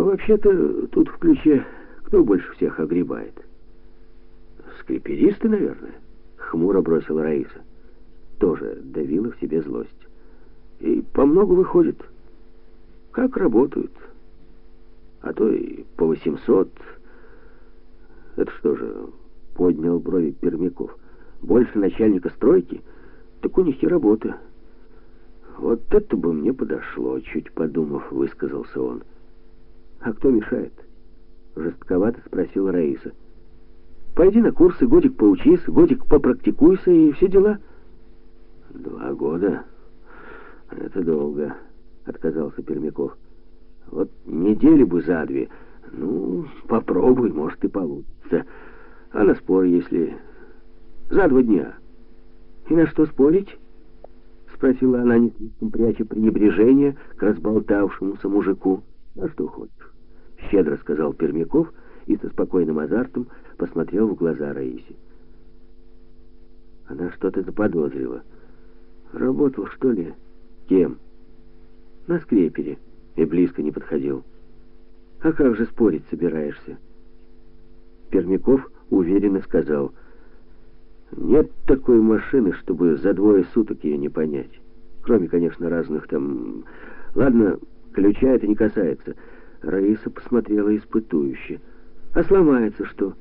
Вообще-то тут в ключе кто больше всех огребает? Скриперисты, наверное, хмуро бросила Раиса. Тоже давила в себе злость. И по много выходит. Как работают? А то и по 800. Это что же, поднял брови Пермяков. Больше начальника стройки? Так у них и работа. Вот это бы мне подошло, чуть подумав, высказался он. А кто мешает? Жестковато спросила Раиса. Пойди на курсы, годик поучись, годик попрактикуйся и все дела. Два года? Это долго, отказался Пермяков. Вот недели бы за две. Ну, попробуй, может и получится. А на спор, если за два дня. И на что спорить? Спросила она, не слишком пряча пренебрежение к разболтавшемуся мужику. А что хочешь? Щедро сказал Пермяков и со спокойным азартом посмотрел в глаза Раисе. Она что-то заподозрила. Работал, что ли? Кем? На скрепере. И близко не подходил. А как же спорить собираешься? Пермяков уверенно сказал. Нет такой машины, чтобы за двое суток ее не понять. Кроме, конечно, разных там... Ладно, ключа это не касается. Раиса посмотрела испытующе. А сломается что?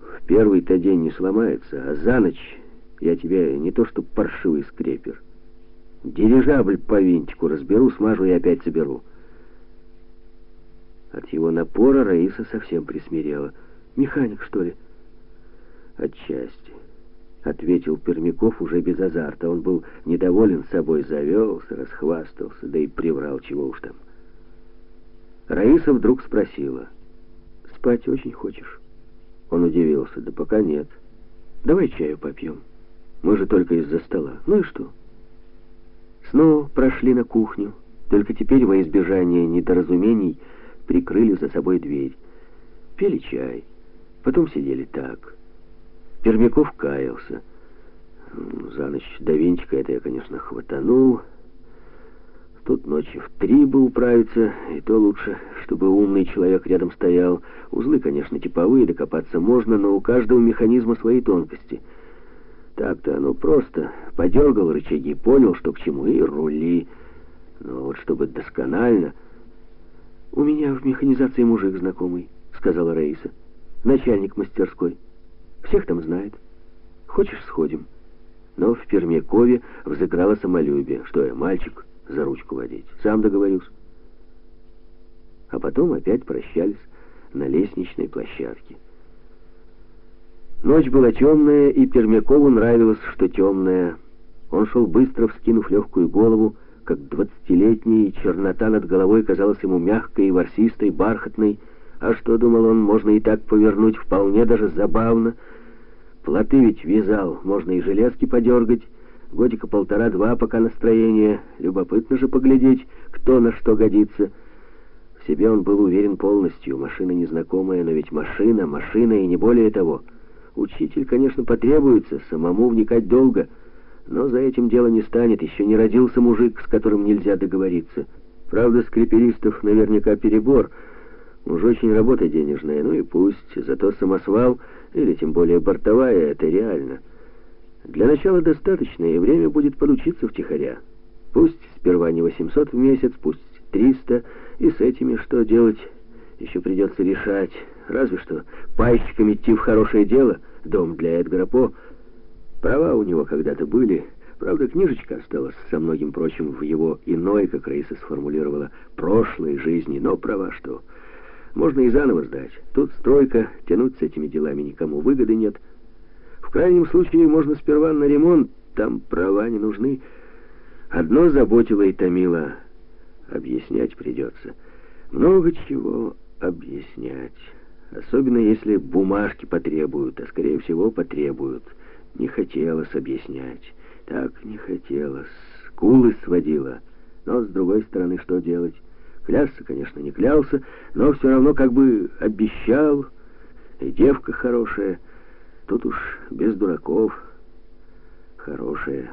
В первый-то день не сломается, а за ночь я тебе не то что паршивый скрепер. Дирижабль по винтику разберу, смажу и опять соберу. От его напора Раиса совсем присмирела. «Механик, что ли?» «Отчасти», — ответил Пермяков уже без азарта. Он был недоволен собой, завелся, расхвастался, да и приврал, чего уж там. Раиса вдруг спросила. «Спать очень хочешь?» Он удивился. «Да пока нет. Давай чаю попьем. Мы же только из-за стола. Ну и что?» Снова прошли на кухню. Только теперь во избежание недоразумений прикрыли за собой дверь. Пили чай. Потом сидели так. Пермяков каялся. За ночь до винтика это я, конечно, хватанул. Тут ночи в три бы управиться, и то лучше, чтобы умный человек рядом стоял. Узлы, конечно, типовые, докопаться можно, но у каждого механизма свои тонкости. Так-то оно просто. Подергал рычаги, понял, что к чему, и рули. Но вот чтобы досконально... «У меня в механизации мужик знакомый», — сказала Раиса. «Начальник мастерской. Всех там знает. Хочешь, сходим?» Но в Пермякове взыграло самолюбие. Что я, мальчик, за ручку водить? Сам договорюсь. А потом опять прощались на лестничной площадке. Ночь была темная, и Пермякову нравилось, что темная. Он шел быстро, вскинув легкую голову, как двадцатилетний, и чернота над головой казалась ему мягкой ворсистой, бархатной. А что, думал он, можно и так повернуть, вполне даже забавно. Плоты ведь вязал, можно и железки подергать. Годика полтора-два, пока настроение. Любопытно же поглядеть, кто на что годится. В себе он был уверен полностью. Машина незнакомая, но ведь машина, машина и не более того. Учитель, конечно, потребуется, самому вникать долго — но за этим дело не станет, еще не родился мужик, с которым нельзя договориться. Правда, скриперистов наверняка перебор. Уж очень работа денежная, ну и пусть. Зато самосвал, или тем более бортовая, это реально. Для начала достаточно, и время будет подучиться втихаря. Пусть сперва не 800 в месяц, пусть 300, и с этими что делать, еще придется решать. Разве что пайщиком идти в хорошее дело, дом для Эдгара По — Права у него когда-то были. Правда, книжечка осталась со многим прочим в его иной, как Раиса сформулировала, прошлой жизни. Но права что? Можно и заново сдать. Тут стройка, тянуть с этими делами никому выгоды нет. Крайнем случае можно сперва на ремонт, там права не нужны. Одно заботило и томило. Объяснять придется. Много чего объяснять. Особенно если бумажки потребуют, а скорее всего потребуют. Не хотелось объяснять. Так не хотелось. Скулы сводила. Но, с другой стороны, что делать? Клясться, конечно, не клялся, но все равно как бы обещал. И девка хорошая. Тут уж без дураков. Хорошая.